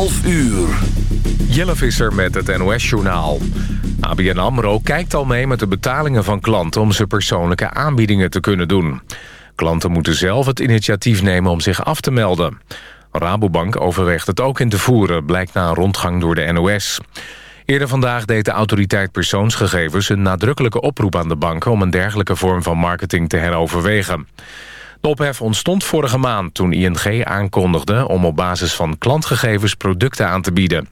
12 uur. Jelle Visser met het NOS-journaal. ABN AMRO kijkt al mee met de betalingen van klanten... om ze persoonlijke aanbiedingen te kunnen doen. Klanten moeten zelf het initiatief nemen om zich af te melden. Rabobank overweegt het ook in te voeren... blijkt na een rondgang door de NOS. Eerder vandaag deed de autoriteit persoonsgegevens... een nadrukkelijke oproep aan de banken... om een dergelijke vorm van marketing te heroverwegen. De ophef ontstond vorige maand toen ING aankondigde... om op basis van klantgegevens producten aan te bieden.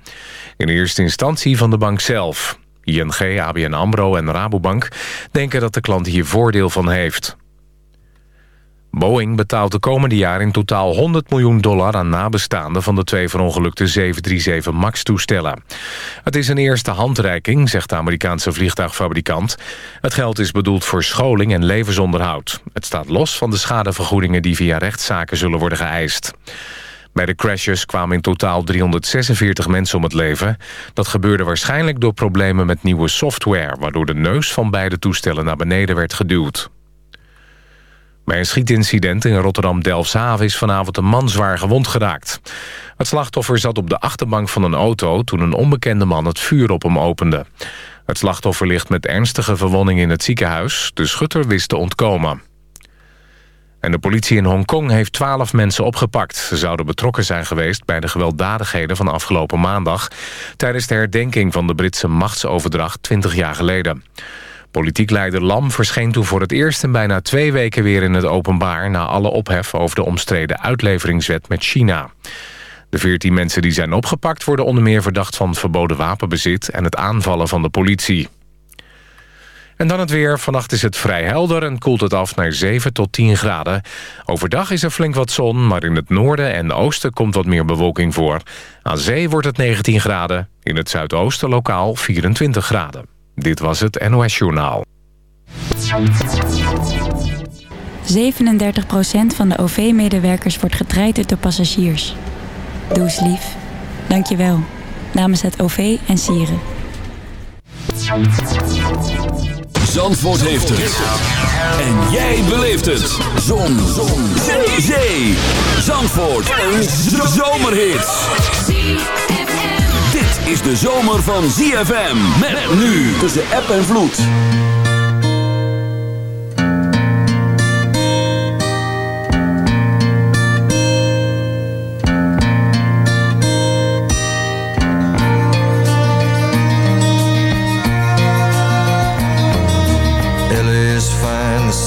In eerste instantie van de bank zelf. ING, ABN AMRO en Rabobank denken dat de klant hier voordeel van heeft. Boeing betaalt de komende jaar in totaal 100 miljoen dollar aan nabestaanden van de twee verongelukte 737 MAX-toestellen. Het is een eerste handreiking, zegt de Amerikaanse vliegtuigfabrikant. Het geld is bedoeld voor scholing en levensonderhoud. Het staat los van de schadevergoedingen die via rechtszaken zullen worden geëist. Bij de crashes kwamen in totaal 346 mensen om het leven. Dat gebeurde waarschijnlijk door problemen met nieuwe software... waardoor de neus van beide toestellen naar beneden werd geduwd. Bij een schietincident in Rotterdam-Delfshaven is vanavond een man zwaar gewond geraakt. Het slachtoffer zat op de achterbank van een auto toen een onbekende man het vuur op hem opende. Het slachtoffer ligt met ernstige verwondingen in het ziekenhuis. De schutter wist te ontkomen. En de politie in Hongkong heeft twaalf mensen opgepakt. Ze zouden betrokken zijn geweest bij de gewelddadigheden van afgelopen maandag... tijdens de herdenking van de Britse machtsoverdracht 20 jaar geleden. Politiek leider Lam verscheen toen voor het eerst in bijna twee weken weer in het openbaar... na alle ophef over de omstreden uitleveringswet met China. De veertien mensen die zijn opgepakt worden onder meer verdacht van verboden wapenbezit... en het aanvallen van de politie. En dan het weer. Vannacht is het vrij helder en koelt het af naar 7 tot 10 graden. Overdag is er flink wat zon, maar in het noorden en oosten komt wat meer bewolking voor. Aan zee wordt het 19 graden, in het zuidoosten lokaal 24 graden. Dit was het NOS Journaal. 37% van de OV-medewerkers wordt getraind door passagiers. Doe eens lief. Dank je wel. Namens het OV en Sieren. Zandvoort heeft het. En jij beleeft het. Zon. Zon. Zee. Zee. Zandvoort. Een zomerhit. Is de zomer van ZFM. Met nu tussen app en vloed.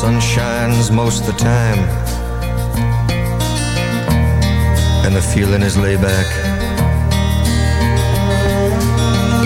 Sun shines most the time. And the feeling is laid back.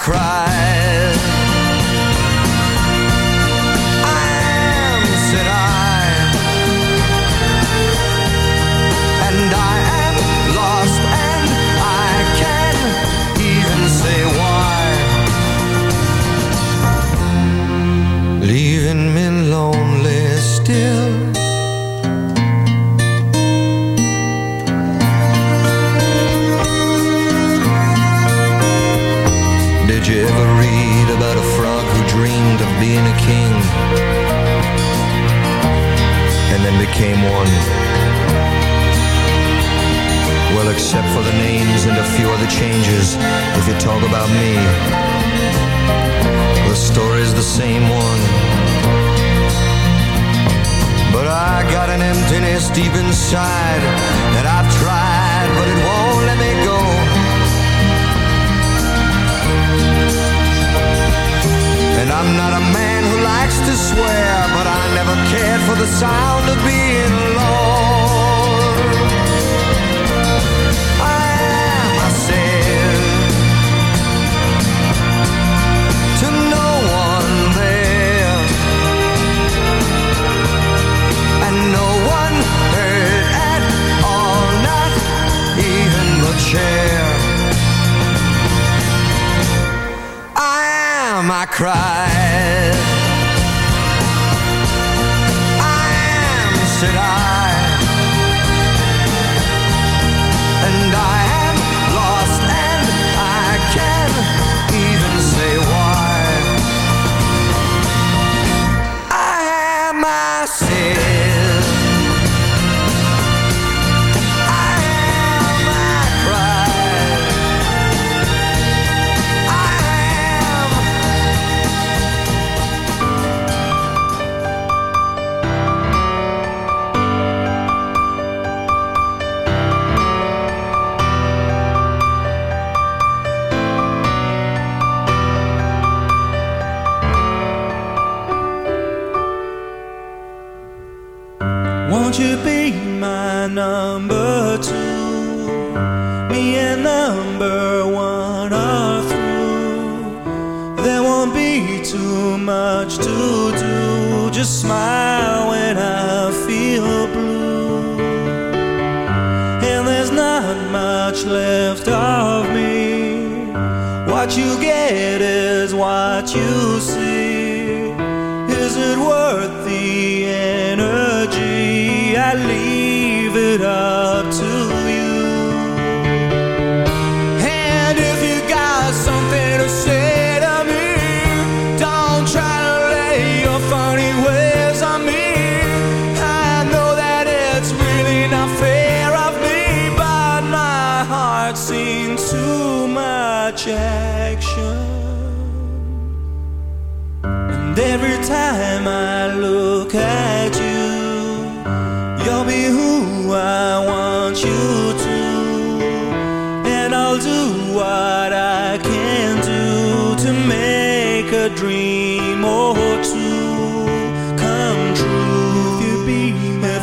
am,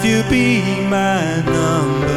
you be my number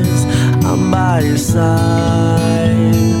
I'm by your side.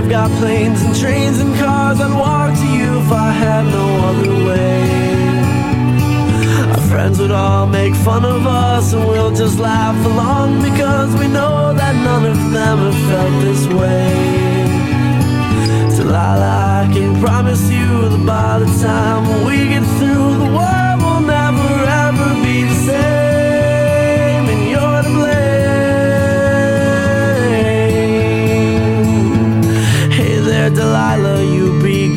They've got planes and trains and cars. I'd walk to you if I had no other way. Our friends would all make fun of us, and we'll just laugh along because we know that none of them have felt this way. Delilah, I can promise you that by the time we get through, the world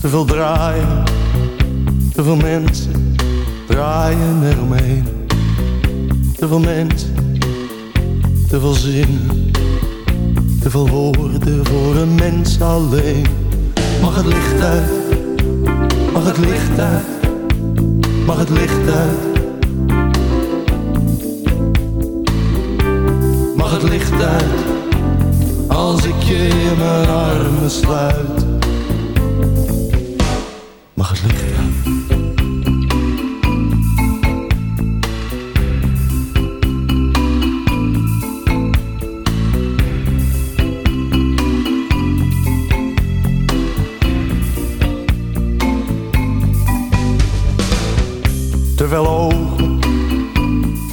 Te veel draaien, te veel mensen draaien eromheen. Te veel mensen, te veel zinnen. Te veel woorden voor een mens alleen. Mag het licht uit? Mag het licht uit? Mag het licht uit? Mag het licht uit? Als ik je in mijn armen sluit.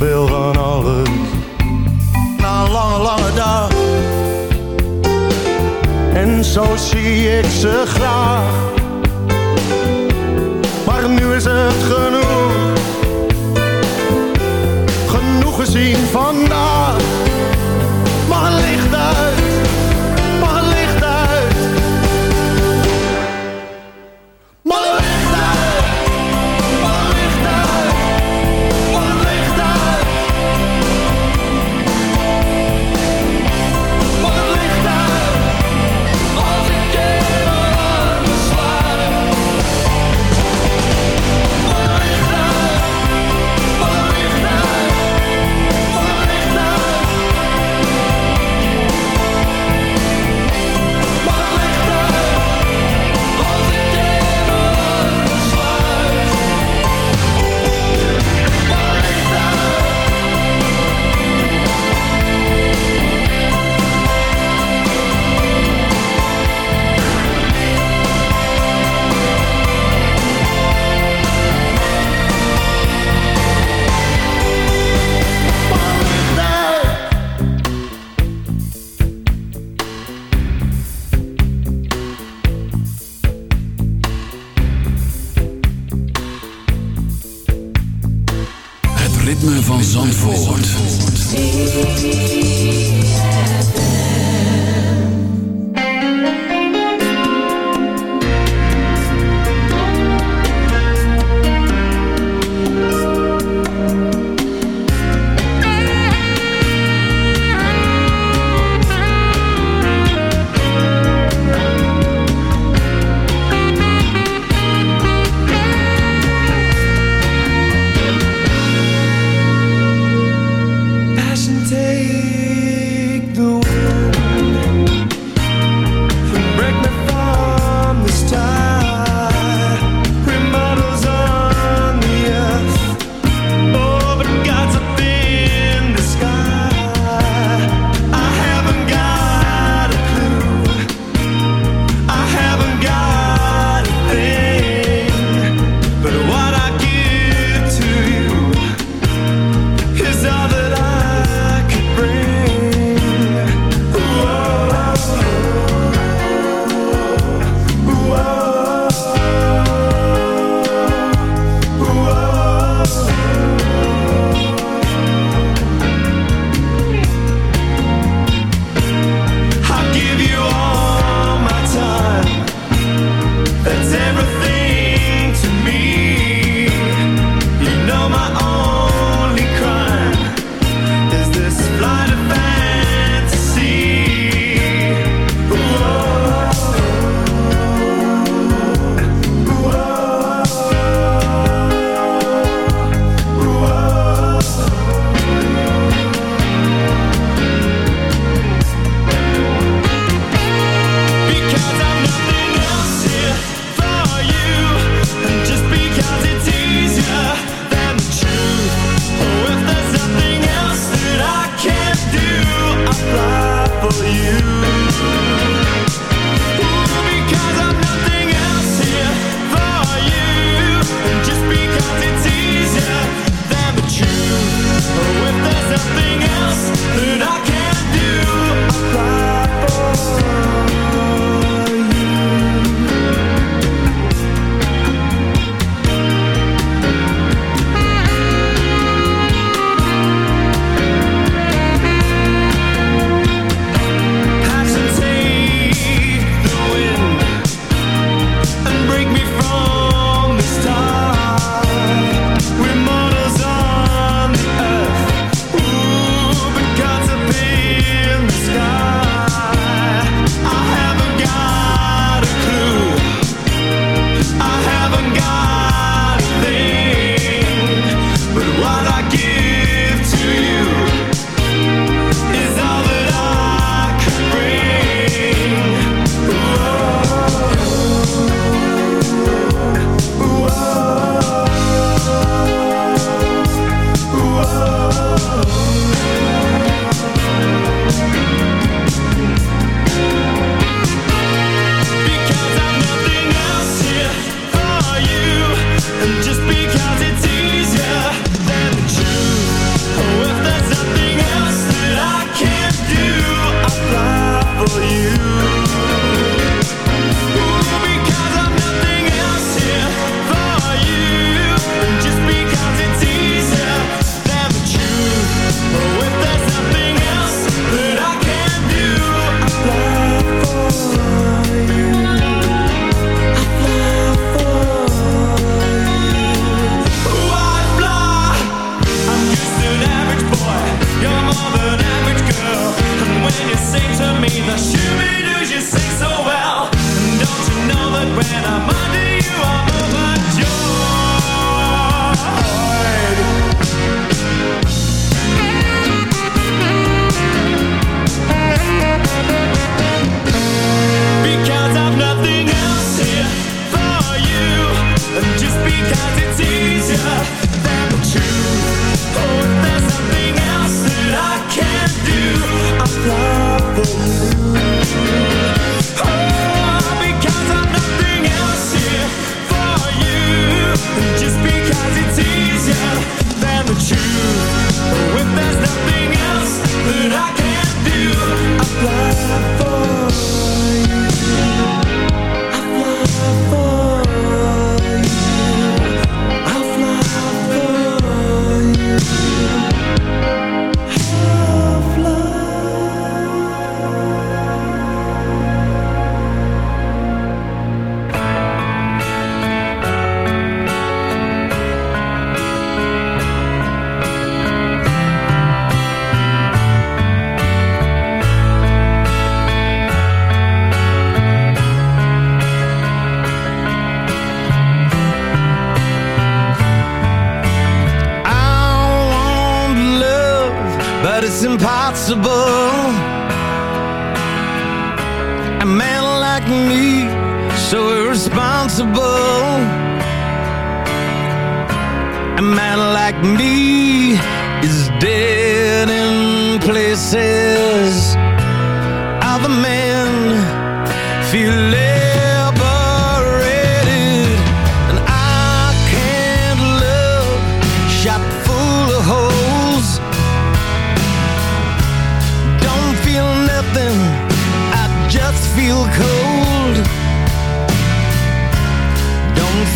Veel van alles. Na een lange, lange dag. En zo zie ik ze graag. Maar nu is het genoeg. Genoeg gezien vandaag.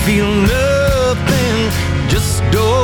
Feel nothing, just old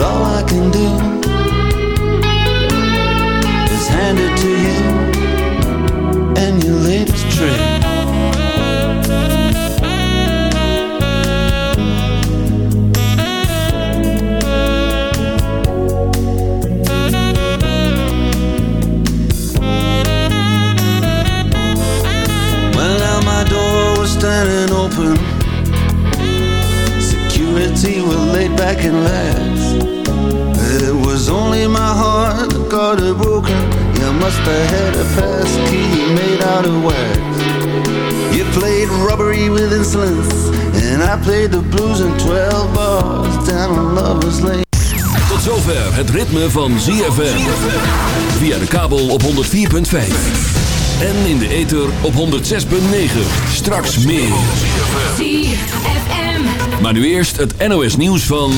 But all I can do is hand it to you and your lips trip. standing open. Security were laid back and laughed. Only my heart got it broken. You must have had a pass key made out of wax. You played robbery with insolence, and I played the blues in 12 bars down on Lover's Lane. Tot zover het ritme van ZFM. Via de kabel op 104.5. En in de ether op 106.9. Straks meer. ZFM. Maar nu eerst het NOS nieuws van...